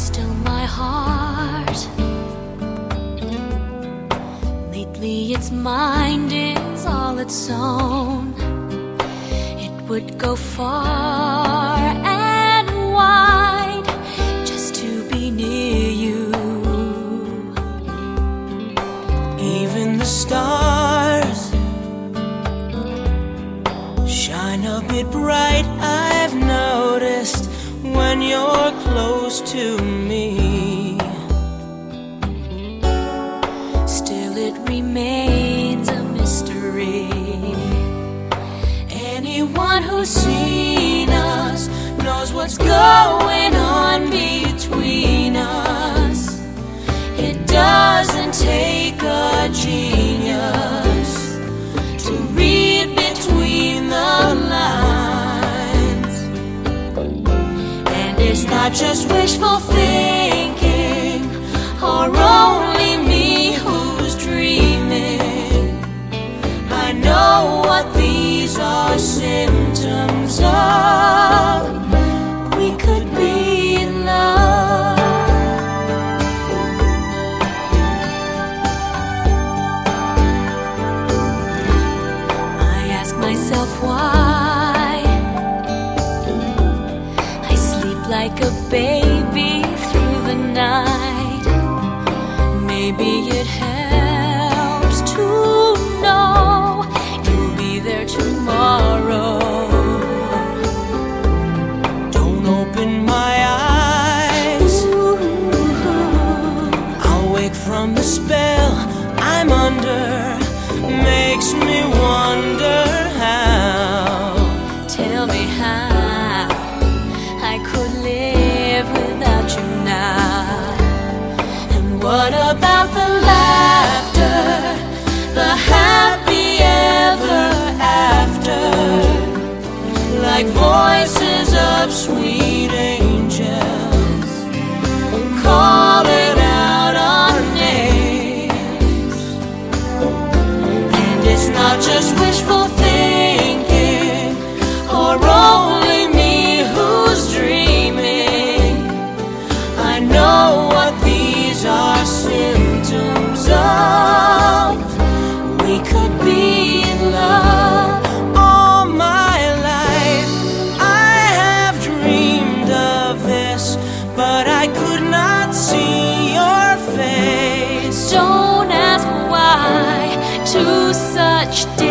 still my heart. Lately, its mind is all its own. It would go far and wide just to be near you. Even the stars shine a bit bright, I've noticed you're close to me. Still, it remains a mystery. Anyone who's seen us knows what's going on. just wishful fulfilled. like voices of sweet angels, calling out our names. And it's not just wishful but I could not see your face. Don't ask why to such. Day.